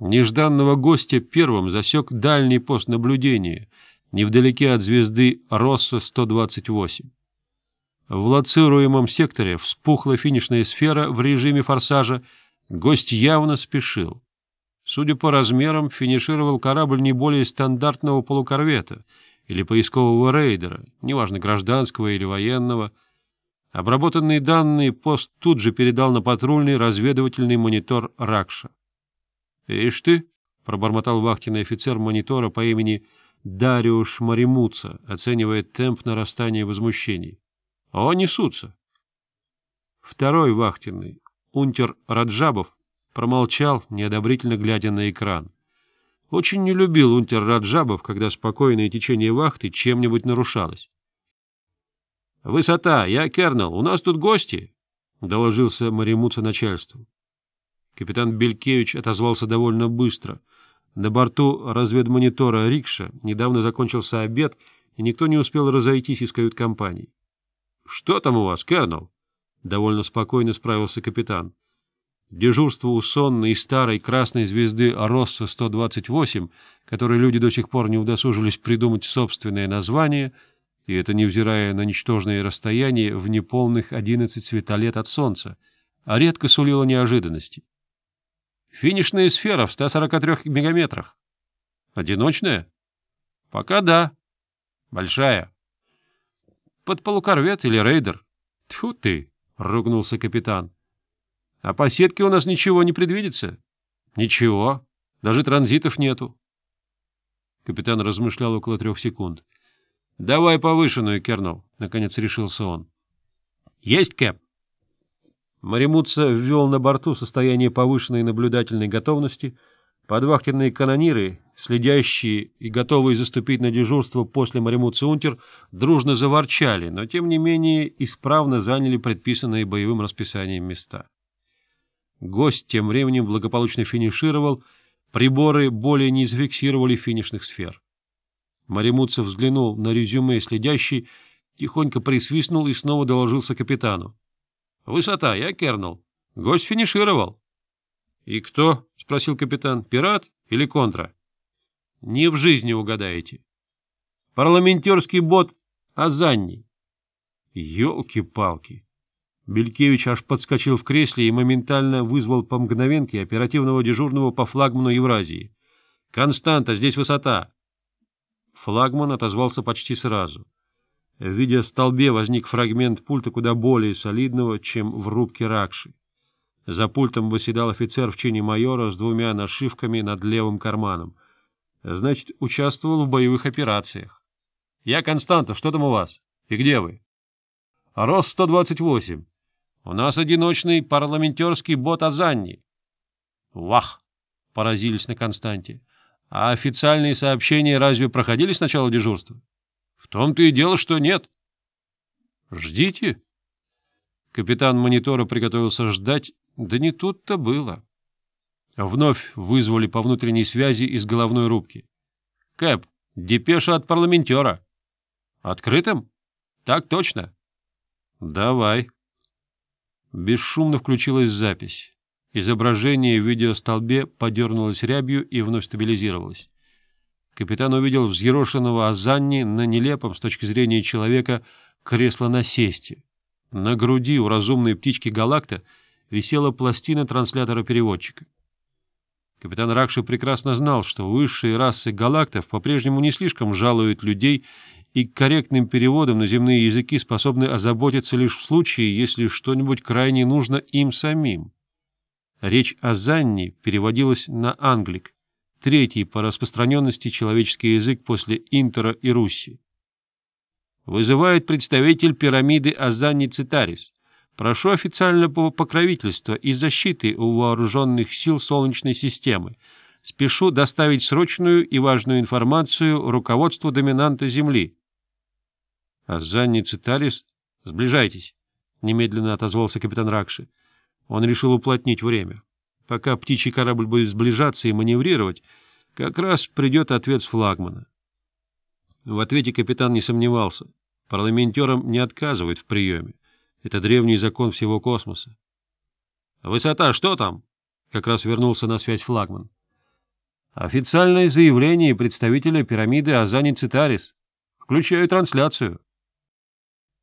Нежданного гостя первым засек дальний пост наблюдения, невдалеке от звезды Росса-128. В лоцируемом секторе вспухла финишная сфера в режиме форсажа, гость явно спешил. Судя по размерам, финишировал корабль не более стандартного полукорвета или поискового рейдера, неважно, гражданского или военного. Обработанные данные пост тут же передал на патрульный разведывательный монитор Ракша. Э, «Ишь ты!» — пробормотал вахтенный офицер монитора по имени Дариуш Маримуца, оценивая темп нарастания возмущений. «О, несутся!» Второй вахтенный, унтер Раджабов, промолчал, неодобрительно глядя на экран. Очень не любил унтер Раджабов, когда спокойное течение вахты чем-нибудь нарушалось. «Высота! Я Кернел! У нас тут гости!» — доложился Маримуца начальству. Капитан Белькевич отозвался довольно быстро. На борту разведмонитора «Рикша» недавно закончился обед, и никто не успел разойтись из кают-компаний. — Что там у вас, Кернел? — довольно спокойно справился капитан. Дежурство у сонной и старой красной звезды Росса-128, которой люди до сих пор не удосужились придумать собственное название, и это невзирая на ничтожные расстояния в неполных 11 светолет от Солнца, а редко сулило неожиданностей. Финишная сфера в 143 мегаметрах. Одиночная? Пока да. Большая. Под полукорвет или рейдер? Тьфу ты, ругнулся капитан. А по сетке у нас ничего не предвидится? Ничего. Даже транзитов нету. Капитан размышлял около трех секунд. — Давай повышенную, Кернел, — наконец решился он. — Есть, Кэп. Маримутса ввел на борту состояние повышенной наблюдательной готовности, подвахтенные канониры, следящие и готовые заступить на дежурство после Маримутса Унтер, дружно заворчали, но тем не менее исправно заняли предписанные боевым расписанием места. Гость тем временем благополучно финишировал, приборы более не зафиксировали финишных сфер. Маримутцев взглянул на резюме следящий, тихонько присвистнул и снова доложился капитану. Высота, я кернул. Гость финишировал. И кто? Спросил капитан. Пират или контра? Не в жизни угадаете. Парламентерский бот Азанни. Ёлки-палки. Белькевич аж подскочил в кресле и моментально вызвал по мгновенке оперативного дежурного по флагману Евразии. «Константа, здесь высота!» Флагман отозвался почти сразу. В видеостолбе возник фрагмент пульта куда более солидного, чем в рубке Ракши. За пультом восседал офицер в чине майора с двумя нашивками над левым карманом. Значит, участвовал в боевых операциях. — Я Константов, что там у вас? И где вы? — Рост 128. У нас одиночный парламентерский бот Азанни. — Вах! — поразились на Константе. — А официальные сообщения разве проходили с начала дежурства? — в том-то и дело, что нет. Ждите. Капитан монитора приготовился ждать, да не тут-то было. Вновь вызвали по внутренней связи из головной рубки. Кэп, депеша от парламентера. Открытым? Так точно. Давай. Бесшумно включилась запись. Изображение в видеостолбе подернулось рябью и вновь стабилизировалось. Капитан увидел взъерошенного Азанни на нелепом с точки зрения человека кресло на сесте. На груди у разумной птички Галакта висела пластина транслятора-переводчика. Капитан Ракши прекрасно знал, что высшие расы галактов по-прежнему не слишком жалуют людей и корректным переводом на земные языки способны озаботиться лишь в случае, если что-нибудь крайне нужно им самим. Речь о Занни переводилась на англик, третий по распространенности человеческий язык после Интера и Руси. Вызывает представитель пирамиды Азани Цитарис. Прошу официального покровительства и защиты у вооруженных сил Солнечной системы. Спешу доставить срочную и важную информацию руководству доминанта Земли. Азани Цитарис, сближайтесь, — немедленно отозвался капитан Ракши. Он решил уплотнить время. Пока птичий корабль будет сближаться и маневрировать, как раз придет ответ с флагмана. В ответе капитан не сомневался. Парламентерам не отказывают в приеме. Это древний закон всего космоса. «Высота, что там?» Как раз вернулся на связь флагман. «Официальное заявление представителя пирамиды Азани Цитарис. Включаю трансляцию».